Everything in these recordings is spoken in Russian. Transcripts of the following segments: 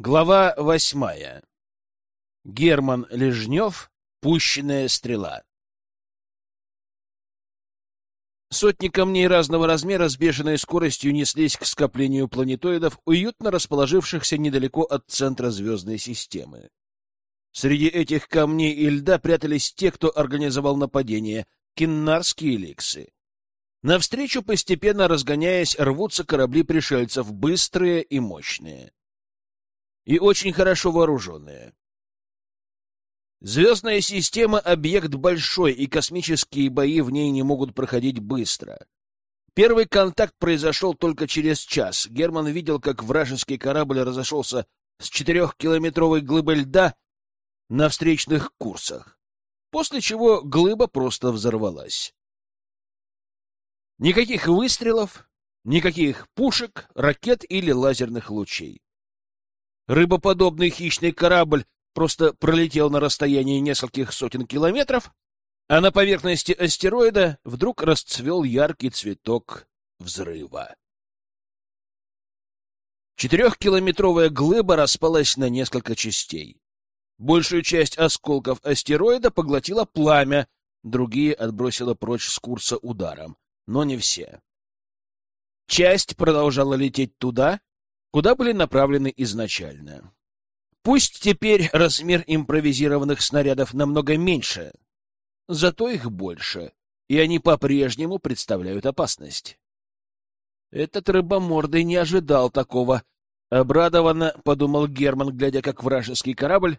Глава восьмая. Герман Лежнев. Пущенная стрела. Сотни камней разного размера с бешеной скоростью неслись к скоплению планетоидов, уютно расположившихся недалеко от центра звездной системы. Среди этих камней и льда прятались те, кто организовал нападение — киннарские ликсы. Навстречу, постепенно разгоняясь, рвутся корабли пришельцев, быстрые и мощные и очень хорошо вооруженные. Звездная система — объект большой, и космические бои в ней не могут проходить быстро. Первый контакт произошел только через час. Герман видел, как вражеский корабль разошелся с четырехкилометровой глыбы льда на встречных курсах, после чего глыба просто взорвалась. Никаких выстрелов, никаких пушек, ракет или лазерных лучей. Рыбоподобный хищный корабль просто пролетел на расстоянии нескольких сотен километров, а на поверхности астероида вдруг расцвел яркий цветок взрыва. Четырехкилометровая глыба распалась на несколько частей. Большую часть осколков астероида поглотило пламя, другие отбросило прочь с курса ударом, но не все. Часть продолжала лететь туда, куда были направлены изначально. Пусть теперь размер импровизированных снарядов намного меньше, зато их больше, и они по-прежнему представляют опасность. Этот рыбомордый не ожидал такого. Обрадованно подумал Герман, глядя, как вражеский корабль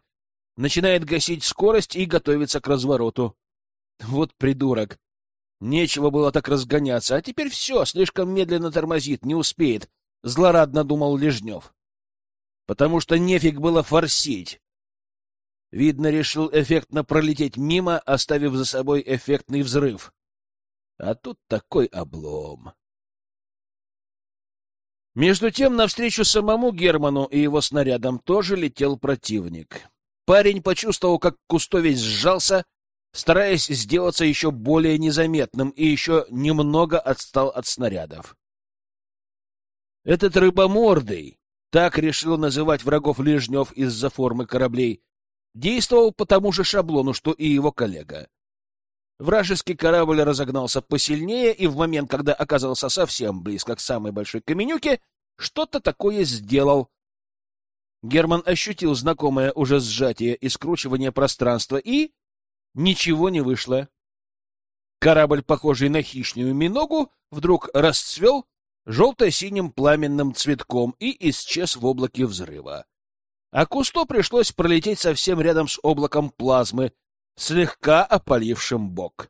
начинает гасить скорость и готовится к развороту. Вот придурок. Нечего было так разгоняться, а теперь все, слишком медленно тормозит, не успеет. — злорадно думал Лежнев. «Потому что нефиг было форсить». Видно, решил эффектно пролететь мимо, оставив за собой эффектный взрыв. А тут такой облом. Между тем, навстречу самому Герману и его снарядам тоже летел противник. Парень почувствовал, как Кустовец сжался, стараясь сделаться еще более незаметным, и еще немного отстал от снарядов. Этот рыбомордый, так решил называть врагов Лежнев из-за формы кораблей, действовал по тому же шаблону, что и его коллега. Вражеский корабль разогнался посильнее, и в момент, когда оказался совсем близко к самой большой каменюке, что-то такое сделал. Герман ощутил знакомое уже сжатие и скручивание пространства, и ничего не вышло. Корабль, похожий на хищную миногу, вдруг расцвел желто-синим пламенным цветком и исчез в облаке взрыва. А Кусто пришлось пролететь совсем рядом с облаком плазмы, слегка опалившим бок.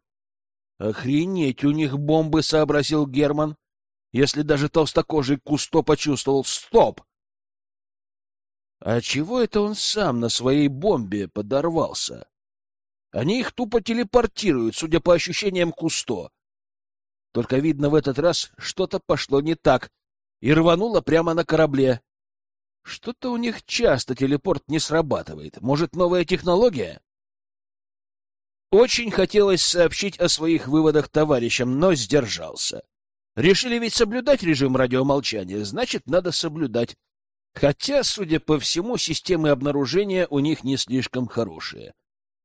«Охренеть, у них бомбы!» — сообразил Герман. Если даже толстокожий Кусто почувствовал «стоп!» А чего это он сам на своей бомбе подорвался? Они их тупо телепортируют, судя по ощущениям Кусто. Только, видно, в этот раз что-то пошло не так и рвануло прямо на корабле. Что-то у них часто телепорт не срабатывает. Может, новая технология? Очень хотелось сообщить о своих выводах товарищам, но сдержался. Решили ведь соблюдать режим радиомолчания, значит, надо соблюдать. Хотя, судя по всему, системы обнаружения у них не слишком хорошие.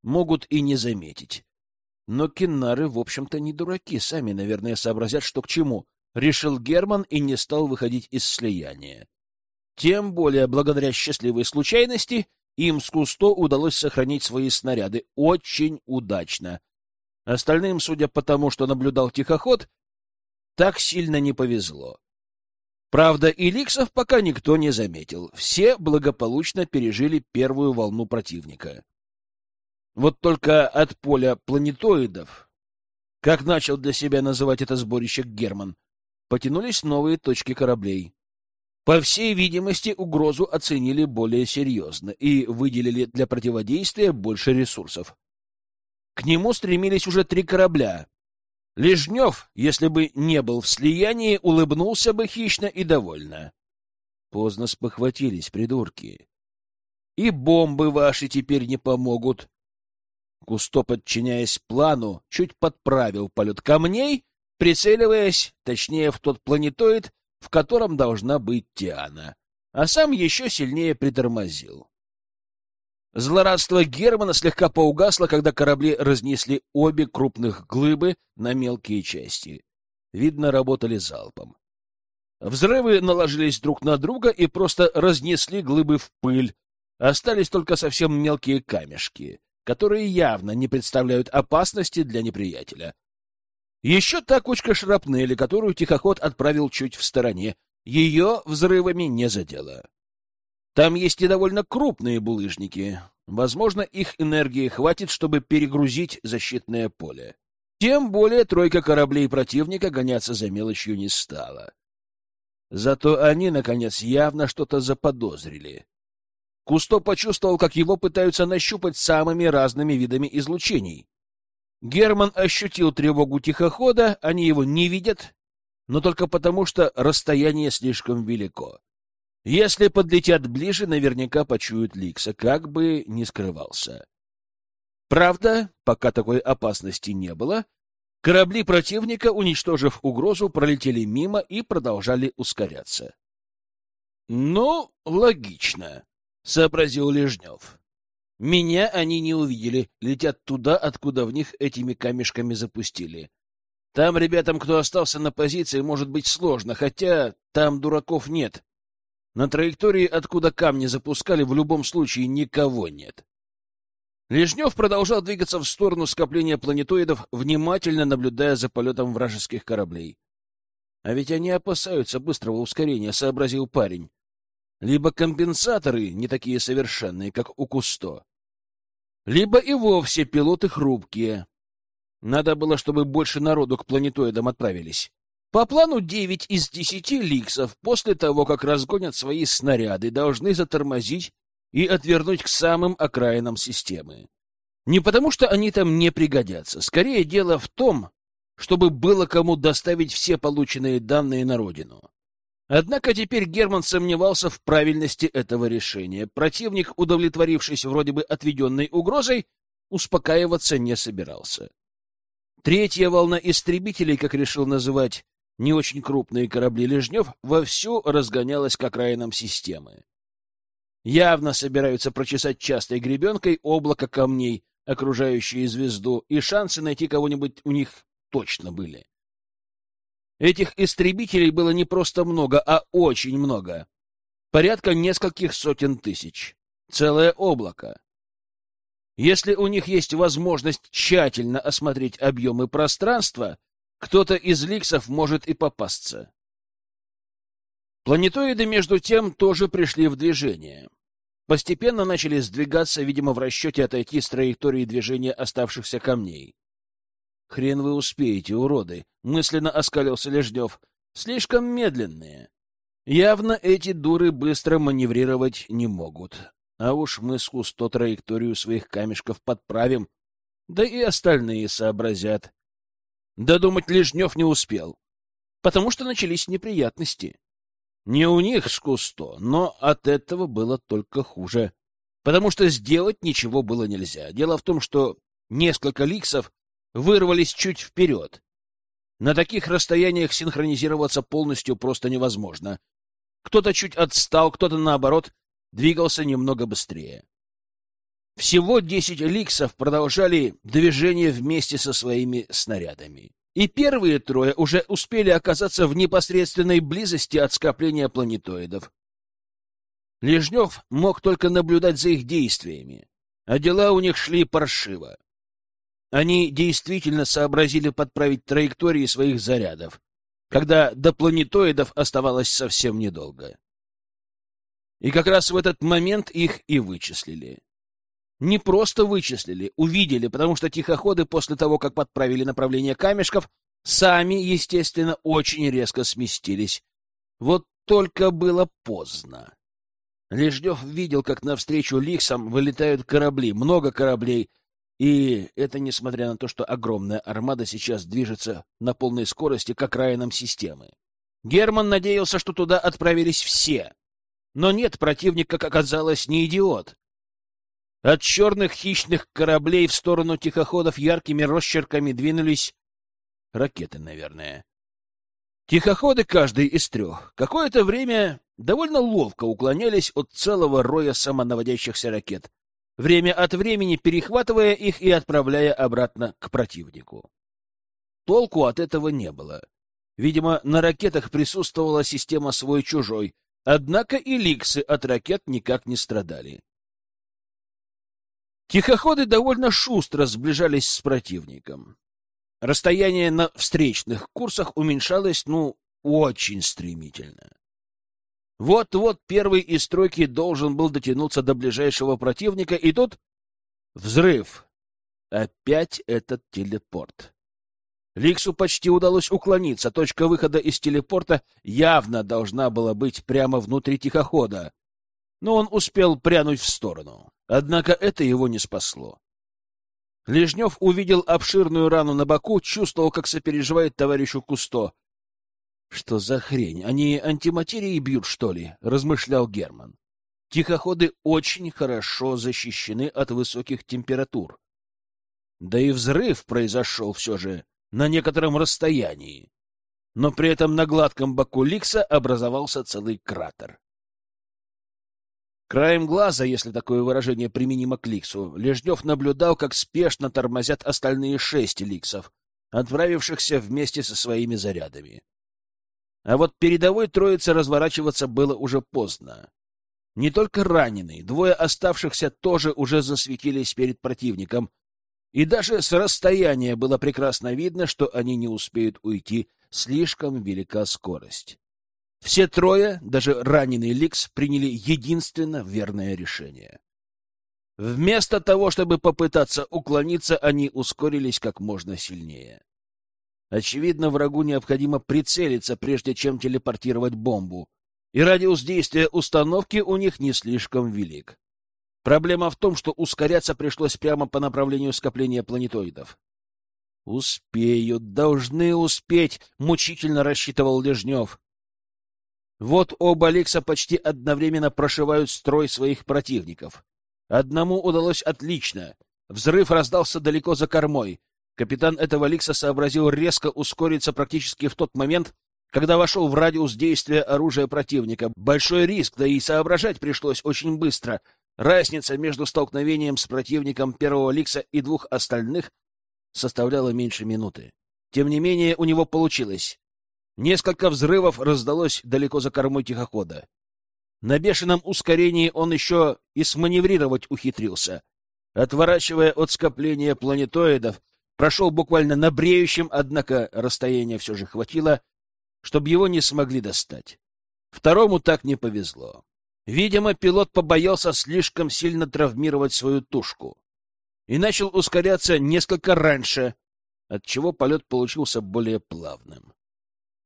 Могут и не заметить. Но киннары, в общем-то, не дураки, сами, наверное, сообразят, что к чему. Решил Герман и не стал выходить из слияния. Тем более, благодаря счастливой случайности, им с Кусто удалось сохранить свои снаряды очень удачно. Остальным, судя по тому, что наблюдал тихоход, так сильно не повезло. Правда, иликсов пока никто не заметил. Все благополучно пережили первую волну противника. Вот только от поля планетоидов, как начал для себя называть это сборище Герман, потянулись новые точки кораблей. По всей видимости, угрозу оценили более серьезно и выделили для противодействия больше ресурсов. К нему стремились уже три корабля. Лежнев, если бы не был в слиянии, улыбнулся бы хищно и довольно. Поздно спохватились, придурки. И бомбы ваши теперь не помогут. Кусто, подчиняясь плану, чуть подправил полет камней, прицеливаясь, точнее, в тот планетоид, в котором должна быть Тиана. а сам еще сильнее притормозил. Злорадство Германа слегка поугасло, когда корабли разнесли обе крупных глыбы на мелкие части. Видно, работали залпом. Взрывы наложились друг на друга и просто разнесли глыбы в пыль. Остались только совсем мелкие камешки, которые явно не представляют опасности для неприятеля. Еще та кучка шрапнели, которую тихоход отправил чуть в стороне, ее взрывами не задело. Там есть и довольно крупные булыжники. Возможно, их энергии хватит, чтобы перегрузить защитное поле. Тем более тройка кораблей противника гоняться за мелочью не стала. Зато они, наконец, явно что-то заподозрили. Кусто почувствовал, как его пытаются нащупать самыми разными видами излучений. Герман ощутил тревогу тихохода, они его не видят, но только потому, что расстояние слишком велико. Если подлетят ближе, наверняка почуют Ликса, как бы ни скрывался. Правда, пока такой опасности не было, корабли противника, уничтожив угрозу, пролетели мимо и продолжали ускоряться. — Ну, логично, — сообразил Лежнев. Меня они не увидели, летят туда, откуда в них этими камешками запустили. Там ребятам, кто остался на позиции, может быть сложно, хотя там дураков нет. На траектории, откуда камни запускали, в любом случае никого нет. Лежнев продолжал двигаться в сторону скопления планетоидов, внимательно наблюдая за полетом вражеских кораблей. А ведь они опасаются быстрого ускорения, сообразил парень. Либо компенсаторы не такие совершенные, как у Кусто, либо и вовсе пилоты хрупкие. Надо было, чтобы больше народу к планетоидам отправились. По плану девять из десяти ликсов после того, как разгонят свои снаряды, должны затормозить и отвернуть к самым окраинам системы. Не потому, что они там не пригодятся. Скорее дело в том, чтобы было кому доставить все полученные данные на родину. Однако теперь Герман сомневался в правильности этого решения. Противник, удовлетворившись вроде бы отведенной угрозой, успокаиваться не собирался. Третья волна истребителей, как решил называть не очень крупные корабли Лежнев, вовсю разгонялась к окраинам системы. Явно собираются прочесать частой гребенкой облако камней, окружающие звезду, и шансы найти кого-нибудь у них точно были. Этих истребителей было не просто много, а очень много. Порядка нескольких сотен тысяч. Целое облако. Если у них есть возможность тщательно осмотреть объемы пространства, кто-то из ликсов может и попасться. Планетоиды, между тем, тоже пришли в движение. Постепенно начали сдвигаться, видимо, в расчете отойти с траектории движения оставшихся камней. «Хрен вы успеете, уроды!» — мысленно оскалился Леждев. «Слишком медленные. Явно эти дуры быстро маневрировать не могут. А уж мы с Кусто траекторию своих камешков подправим, да и остальные сообразят. Додумать Лежнев не успел, потому что начались неприятности. Не у них с Кусто, но от этого было только хуже, потому что сделать ничего было нельзя. Дело в том, что несколько ликсов вырвались чуть вперед. На таких расстояниях синхронизироваться полностью просто невозможно. Кто-то чуть отстал, кто-то, наоборот, двигался немного быстрее. Всего десять ликсов продолжали движение вместе со своими снарядами. И первые трое уже успели оказаться в непосредственной близости от скопления планетоидов. Лежнев мог только наблюдать за их действиями, а дела у них шли паршиво. Они действительно сообразили подправить траектории своих зарядов, когда до планетоидов оставалось совсем недолго. И как раз в этот момент их и вычислили. Не просто вычислили, увидели, потому что тихоходы после того, как подправили направление камешков, сами, естественно, очень резко сместились. Вот только было поздно. Леждев видел, как навстречу Ликсам вылетают корабли, много кораблей, и это несмотря на то, что огромная армада сейчас движется на полной скорости к окраинам системы. Герман надеялся, что туда отправились все, но нет, противник, как оказалось, не идиот. От черных хищных кораблей в сторону тихоходов яркими росчерками двинулись ракеты, наверное. Тихоходы каждый из трех какое-то время довольно ловко уклонялись от целого роя самонаводящихся ракет, время от времени перехватывая их и отправляя обратно к противнику. Толку от этого не было. Видимо, на ракетах присутствовала система свой-чужой, однако и ликсы от ракет никак не страдали. Тихоходы довольно шустро сближались с противником. Расстояние на встречных курсах уменьшалось, ну, очень стремительно. Вот-вот первый из тройки должен был дотянуться до ближайшего противника, и тут взрыв. Опять этот телепорт. Ликсу почти удалось уклониться. Точка выхода из телепорта явно должна была быть прямо внутри тихохода. Но он успел прянуть в сторону. Однако это его не спасло. Лежнев увидел обширную рану на боку, чувствовал, как сопереживает товарищу Кусто. «Что за хрень? Они антиматерией бьют, что ли?» — размышлял Герман. «Тихоходы очень хорошо защищены от высоких температур. Да и взрыв произошел все же на некотором расстоянии. Но при этом на гладком боку Ликса образовался целый кратер. Краем глаза, если такое выражение применимо к Ликсу, Лежнев наблюдал, как спешно тормозят остальные шесть Ликсов, отправившихся вместе со своими зарядами. А вот передовой троице разворачиваться было уже поздно. Не только раненые, двое оставшихся тоже уже засветились перед противником, и даже с расстояния было прекрасно видно, что они не успеют уйти, слишком велика скорость. Все трое, даже раненый Ликс, приняли единственно верное решение. Вместо того, чтобы попытаться уклониться, они ускорились как можно сильнее. Очевидно, врагу необходимо прицелиться, прежде чем телепортировать бомбу, и радиус действия установки у них не слишком велик. Проблема в том, что ускоряться пришлось прямо по направлению скопления планетоидов. «Успеют, должны успеть», — мучительно рассчитывал Лежнев. Вот оба Лекса почти одновременно прошивают строй своих противников. Одному удалось отлично. Взрыв раздался далеко за кормой. Капитан этого Ликса сообразил резко ускориться практически в тот момент, когда вошел в радиус действия оружия противника. Большой риск, да и соображать пришлось очень быстро. Разница между столкновением с противником первого Ликса и двух остальных составляла меньше минуты. Тем не менее, у него получилось. Несколько взрывов раздалось далеко за кормой тихохода. На бешеном ускорении он еще и сманеврировать ухитрился. Отворачивая от скопления планетоидов, прошел буквально на бреющем, однако расстояние все же хватило, чтобы его не смогли достать. Второму так не повезло. Видимо, пилот побоялся слишком сильно травмировать свою тушку и начал ускоряться несколько раньше, отчего полет получился более плавным.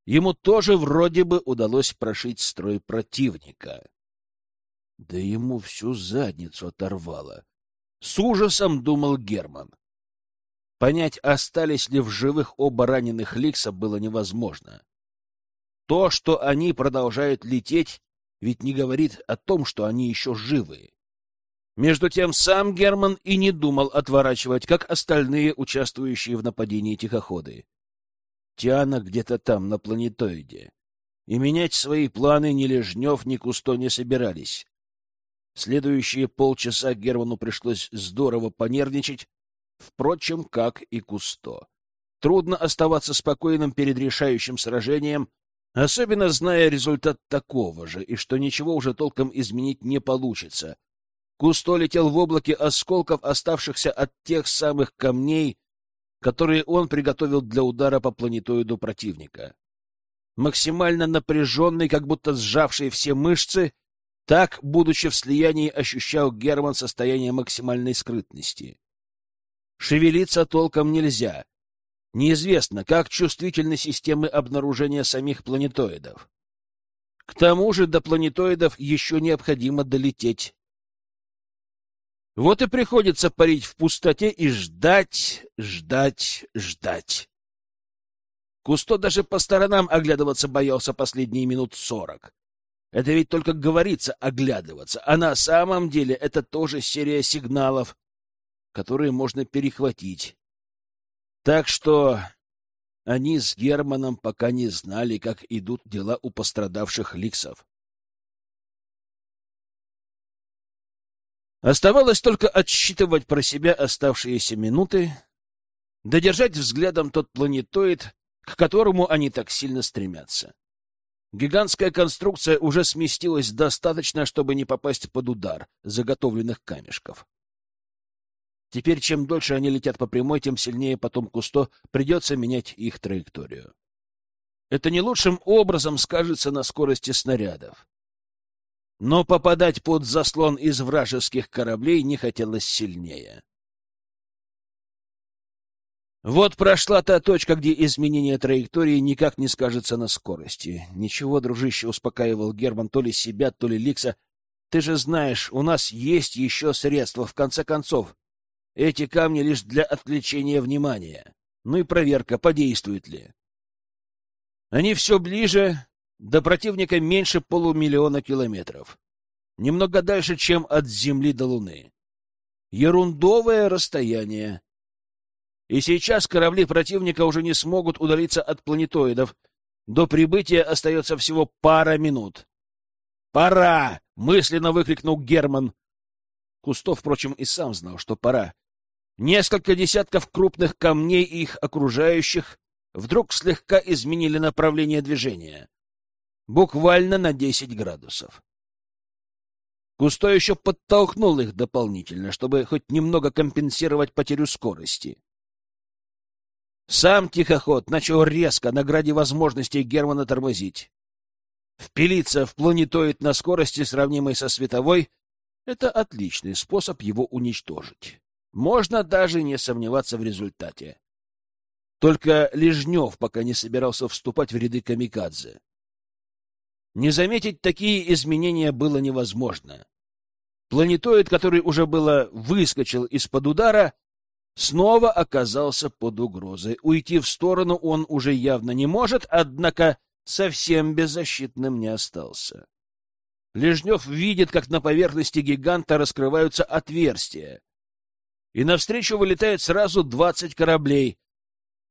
Ему тоже вроде бы удалось прошить строй противника. Да ему всю задницу оторвало. С ужасом думал Герман. Понять, остались ли в живых оба раненых Ликса, было невозможно. То, что они продолжают лететь, ведь не говорит о том, что они еще живы. Между тем сам Герман и не думал отворачивать, как остальные участвующие в нападении тихоходы. Тиана где-то там, на планетоиде. И менять свои планы ни Лежнев, ни Кусто не собирались. Следующие полчаса Герману пришлось здорово понервничать, впрочем, как и Кусто. Трудно оставаться спокойным перед решающим сражением, особенно зная результат такого же, и что ничего уже толком изменить не получится. Кусто летел в облаке осколков, оставшихся от тех самых камней, которые он приготовил для удара по планетоиду противника. Максимально напряженный, как будто сжавший все мышцы, так, будучи в слиянии, ощущал Герман состояние максимальной скрытности. Шевелиться толком нельзя. Неизвестно, как чувствительны системы обнаружения самих планетоидов. К тому же до планетоидов еще необходимо долететь. Вот и приходится парить в пустоте и ждать, ждать, ждать. Кусто даже по сторонам оглядываться боялся последние минут сорок. Это ведь только говорится оглядываться, а на самом деле это тоже серия сигналов, которые можно перехватить. Так что Они с Германом пока не знали, как идут дела у пострадавших ликсов. Оставалось только отсчитывать про себя оставшиеся минуты, додержать взглядом тот планетоид, к которому они так сильно стремятся. Гигантская конструкция уже сместилась достаточно, чтобы не попасть под удар заготовленных камешков. Теперь, чем дольше они летят по прямой, тем сильнее потом Кусто придется менять их траекторию. Это не лучшим образом скажется на скорости снарядов. Но попадать под заслон из вражеских кораблей не хотелось сильнее. Вот прошла та точка, где изменение траектории никак не скажется на скорости. Ничего, дружище, успокаивал Герман то ли себя, то ли Ликса. Ты же знаешь, у нас есть еще средства, в конце концов. Эти камни лишь для отвлечения внимания. Ну и проверка, подействует ли. Они все ближе, до противника меньше полумиллиона километров. Немного дальше, чем от Земли до Луны. Ерундовое расстояние. И сейчас корабли противника уже не смогут удалиться от планетоидов. До прибытия остается всего пара минут. «Пора!» — мысленно выкрикнул Герман. Кустов, впрочем, и сам знал, что пора. Несколько десятков крупных камней и их окружающих вдруг слегка изменили направление движения буквально на 10 градусов. Кусто еще подтолкнул их дополнительно, чтобы хоть немного компенсировать потерю скорости. Сам тихоход начал резко, на граде возможностей Германа тормозить. Впилиться в планетоид на скорости, сравнимой со световой, это отличный способ его уничтожить. Можно даже не сомневаться в результате. Только Лежнев пока не собирался вступать в ряды камикадзе. Не заметить такие изменения было невозможно. Планетоид, который уже было выскочил из-под удара, снова оказался под угрозой. Уйти в сторону он уже явно не может, однако совсем беззащитным не остался. Лежнев видит, как на поверхности гиганта раскрываются отверстия, и навстречу вылетает сразу двадцать кораблей.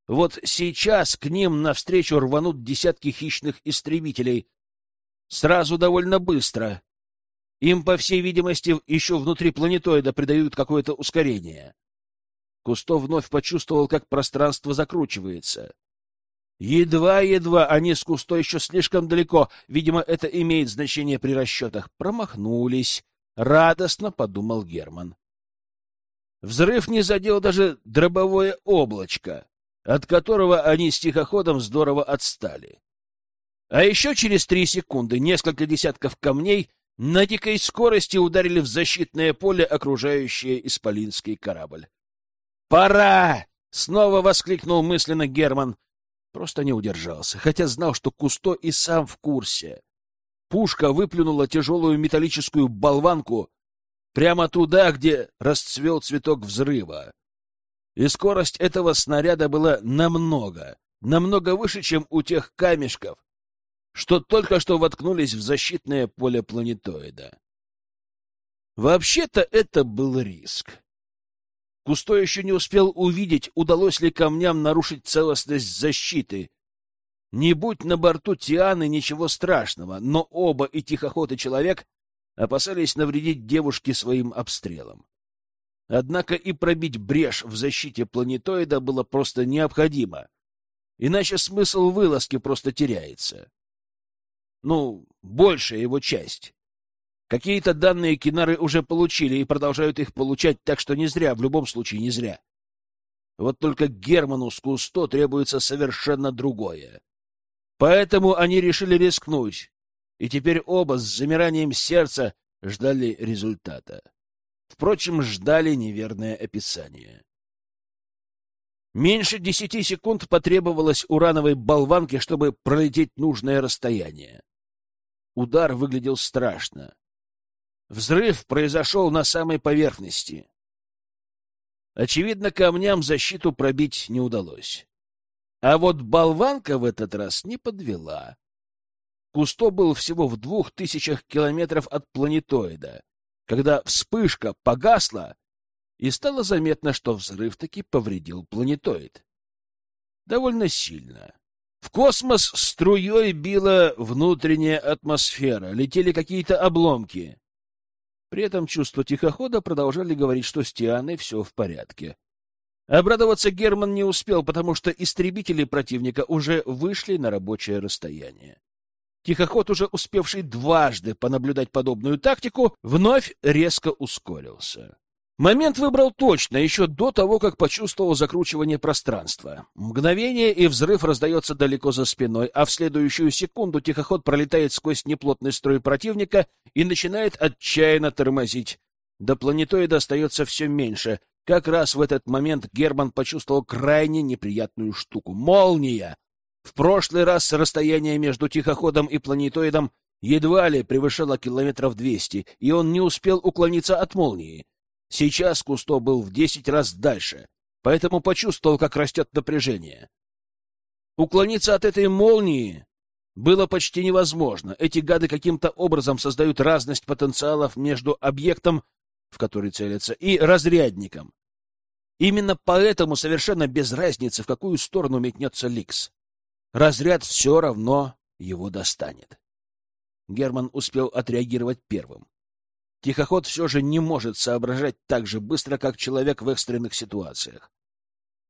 Вот сейчас к ним навстречу рванут десятки хищных истребителей, Сразу довольно быстро. Им, по всей видимости, еще внутри планетоида придают какое-то ускорение. Кусто вновь почувствовал, как пространство закручивается. Едва-едва они с Кусто еще слишком далеко, видимо, это имеет значение при расчетах, промахнулись. Радостно подумал Герман. Взрыв не задел даже дробовое облачко, от которого они с тихоходом здорово отстали. А еще через три секунды несколько десятков камней на дикой скорости ударили в защитное поле, окружающее исполинский корабль. «Пора!» — снова воскликнул мысленно Герман. Просто не удержался, хотя знал, что Кусто и сам в курсе. Пушка выплюнула тяжелую металлическую болванку прямо туда, где расцвел цветок взрыва. И скорость этого снаряда была намного, намного выше, чем у тех камешков, что только что воткнулись в защитное поле планетоида. Вообще-то это был риск. Кусто еще не успел увидеть, удалось ли камням нарушить целостность защиты. Не будь на борту Тианы ничего страшного, но оба и тихоход, и человек опасались навредить девушке своим обстрелом. Однако и пробить брешь в защите планетоида было просто необходимо, иначе смысл вылазки просто теряется. Ну, большая его часть. Какие-то данные кинары уже получили и продолжают их получать, так что не зря, в любом случае не зря. Вот только Герману с Кусто требуется совершенно другое. Поэтому они решили рискнуть, и теперь оба с замиранием сердца ждали результата. Впрочем, ждали неверное описание. Меньше десяти секунд потребовалось урановой болванке, чтобы пролететь нужное расстояние. Удар выглядел страшно. Взрыв произошел на самой поверхности. Очевидно, камням защиту пробить не удалось. А вот болванка в этот раз не подвела. Кусто был всего в двух тысячах километров от планетоида, когда вспышка погасла, и стало заметно, что взрыв таки повредил планетоид. довольно сильно. В космос струей била внутренняя атмосфера, летели какие-то обломки. При этом чувства тихохода продолжали говорить, что с Тианой все в порядке. Обрадоваться Герман не успел, потому что истребители противника уже вышли на рабочее расстояние. Тихоход, уже успевший дважды понаблюдать подобную тактику, вновь резко ускорился. Момент выбрал точно, еще до того, как почувствовал закручивание пространства. Мгновение, и взрыв раздается далеко за спиной, а в следующую секунду тихоход пролетает сквозь неплотный строй противника и начинает отчаянно тормозить. До планетоида остается все меньше. Как раз в этот момент Герман почувствовал крайне неприятную штуку — молния. В прошлый раз расстояние между тихоходом и планетоидом едва ли превышало километров двести, и он не успел уклониться от молнии. Сейчас Кусто был в десять раз дальше, поэтому почувствовал, как растет напряжение. Уклониться от этой молнии было почти невозможно. Эти гады каким-то образом создают разность потенциалов между объектом, в который целятся, и разрядником. Именно поэтому совершенно без разницы, в какую сторону метнется Ликс. Разряд все равно его достанет. Герман успел отреагировать первым. Тихоход все же не может соображать так же быстро, как человек в экстренных ситуациях.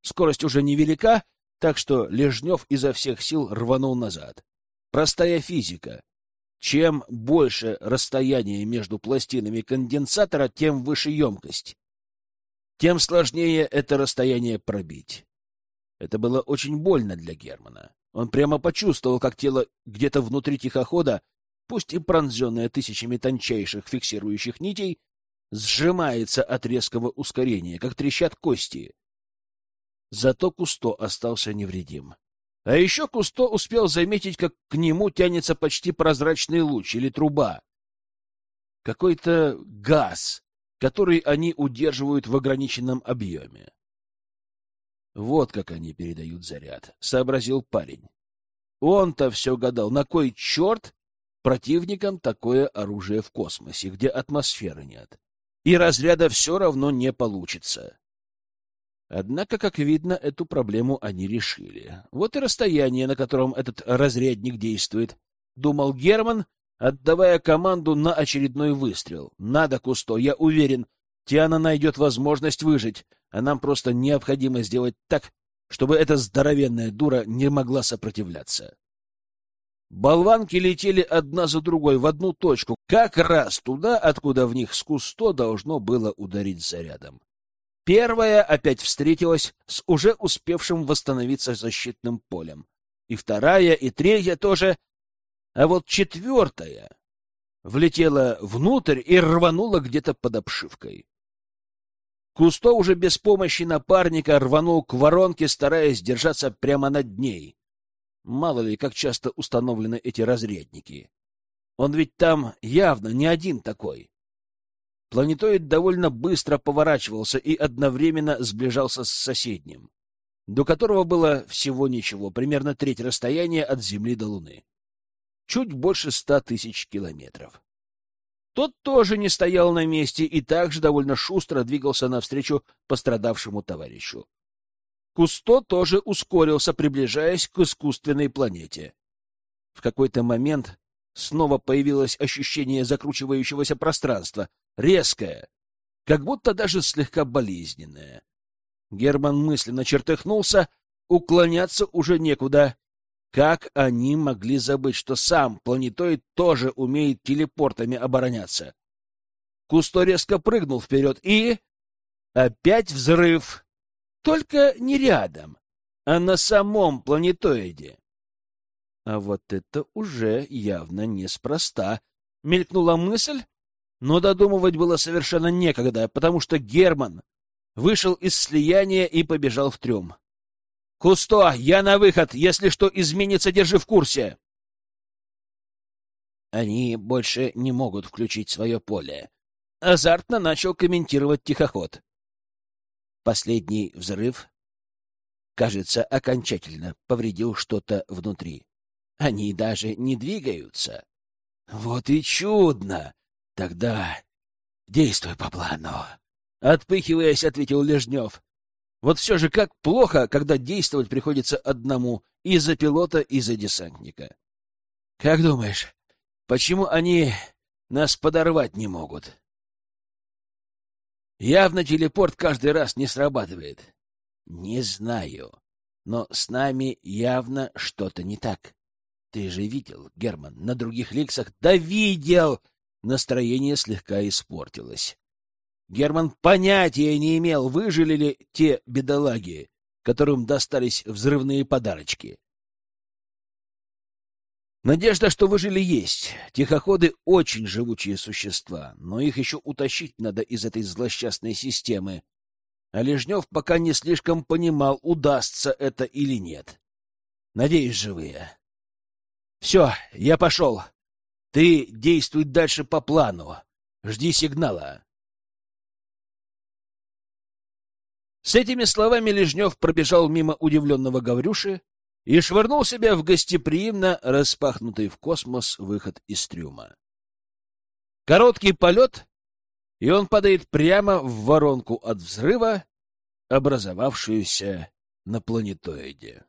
Скорость уже невелика, так что Лежнев изо всех сил рванул назад. Простая физика. Чем больше расстояние между пластинами конденсатора, тем выше емкость. Тем сложнее это расстояние пробить. Это было очень больно для Германа. Он прямо почувствовал, как тело где-то внутри тихохода пусть и пронзенная тысячами тончайших фиксирующих нитей, сжимается от резкого ускорения, как трещат кости. Зато Кусто остался невредим. А еще Кусто успел заметить, как к нему тянется почти прозрачный луч или труба. Какой-то газ, который они удерживают в ограниченном объеме. Вот как они передают заряд, — сообразил парень. Он-то все гадал, на кой черт Противникам такое оружие в космосе, где атмосферы нет. И разряда все равно не получится. Однако, как видно, эту проблему они решили. Вот и расстояние, на котором этот разрядник действует, думал Герман, отдавая команду на очередной выстрел. Надо, Кусто, я уверен, Тиана найдет возможность выжить, а нам просто необходимо сделать так, чтобы эта здоровенная дура не могла сопротивляться. Болванки летели одна за другой в одну точку, как раз туда, откуда в них с кусто должно было ударить зарядом. Первая опять встретилась с уже успевшим восстановиться защитным полем. И вторая, и третья тоже. А вот четвертая влетела внутрь и рванула где-то под обшивкой. Кусто уже без помощи напарника рванул к воронке, стараясь держаться прямо над ней. Мало ли, как часто установлены эти разрядники. Он ведь там явно не один такой. Планетоид довольно быстро поворачивался и одновременно сближался с соседним, до которого было всего ничего, примерно треть расстояния от Земли до Луны. Чуть больше ста тысяч километров. Тот тоже не стоял на месте и также довольно шустро двигался навстречу пострадавшему товарищу. Кусто тоже ускорился, приближаясь к искусственной планете. В какой-то момент снова появилось ощущение закручивающегося пространства, резкое, как будто даже слегка болезненное. Герман мысленно чертыхнулся, уклоняться уже некуда. Как они могли забыть, что сам планетоид тоже умеет телепортами обороняться? Кусто резко прыгнул вперед и... Опять взрыв! Только не рядом, а на самом планетоиде. А вот это уже явно неспроста. Мелькнула мысль, но додумывать было совершенно некогда, потому что Герман вышел из слияния и побежал в трюм. «Кусто, я на выход! Если что изменится, держи в курсе!» Они больше не могут включить свое поле. Азартно начал комментировать тихоход. Последний взрыв, кажется, окончательно повредил что-то внутри. Они даже не двигаются. Вот и чудно! Тогда действуй по плану. Отпыхиваясь, ответил Лежнев. Вот все же как плохо, когда действовать приходится одному и за пилота, и за десантника. Как думаешь, почему они нас подорвать не могут? Явно телепорт каждый раз не срабатывает. Не знаю, но с нами явно что-то не так. Ты же видел, Герман, на других ликсах? Да видел! Настроение слегка испортилось. Герман понятия не имел, выжили ли те бедолаги, которым достались взрывные подарочки. Надежда, что выжили, есть. Тихоходы — очень живучие существа, но их еще утащить надо из этой злосчастной системы. А Лежнев пока не слишком понимал, удастся это или нет. Надеюсь, живые. Все, я пошел. Ты действуй дальше по плану. Жди сигнала. С этими словами Лежнев пробежал мимо удивленного Гаврюши и швырнул себя в гостеприимно распахнутый в космос выход из трюма. Короткий полет, и он падает прямо в воронку от взрыва, образовавшуюся на планетоиде.